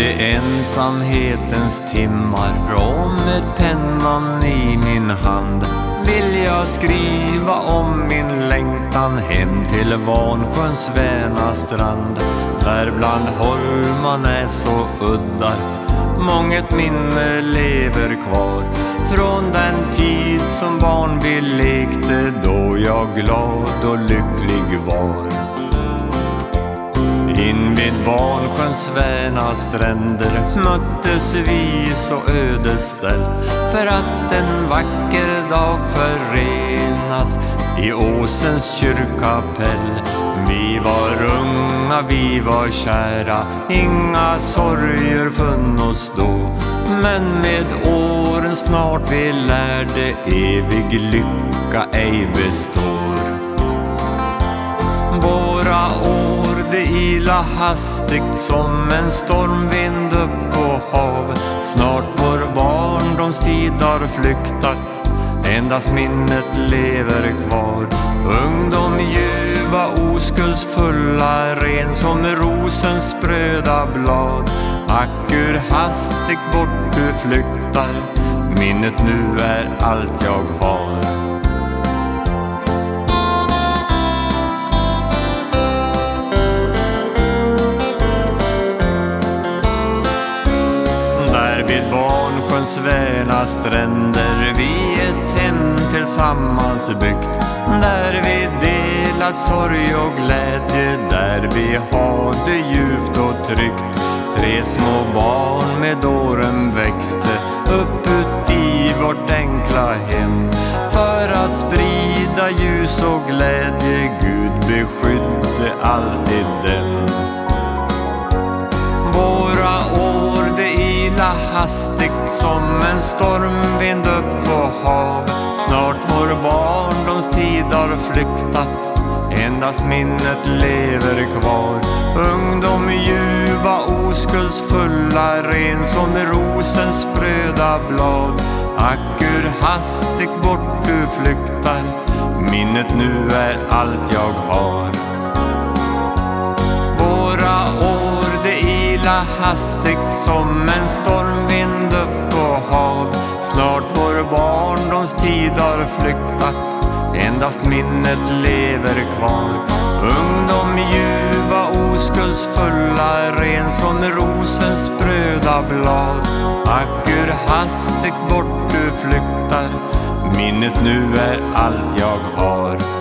de ensamhetens timmar och med pennan i min hand vill jag skriva om min längtan hem till Vansjöns väna strand där bland Holmarnäs och uddar månget minne lever kvar från den tid som barn vi lekte då jag glad och lycklig var. Invid Barnsjöns väna stränder möttes vi så ödeställt för att en vacker dag förenas i Åsens kyrkkapell. Vi var unga, vi var kära, inga sorger funnos då. Men med åren snart vi lärde evig lycka ej består. Våra år ila hastigt som en stormvind upp på hav. Snart vår barndomstid har flyktat, endast minnet lever kvar. Ungdom ljuva, oskuldsfulla, ren som rosens spröda blad. Ack hur hastigt bort du flyktar, minnet nu är allt jag har. Vansjöns väla stränder vi ett hem tillsammans byggt. Där vi delat sorg och glädje, där vi hade djupt och tryggt. Tre små barn med åren växte upp ut i vårt enkla hem. För att sprida ljus och glädje, Gud beskydde alltid dem. Hastigt som en stormvind upp på hav. Snart vår barndomstid har flyktat, endast minnet lever kvar. Ungdom ljuva, oskuldsfulla, ren som rosens spröda blad. Ack hur hastigt bort du flyktar, minnet nu är allt jag har. De hastigt som en stormvind upp på hav. Snart vår barndomstid har flyktat, endast minnet lever kvar. Ungdom ljuva, oskuldsfulla, ren som rosens spröda blad. Ack hur hastigt bort du flyktar, minnet nu är allt jag har.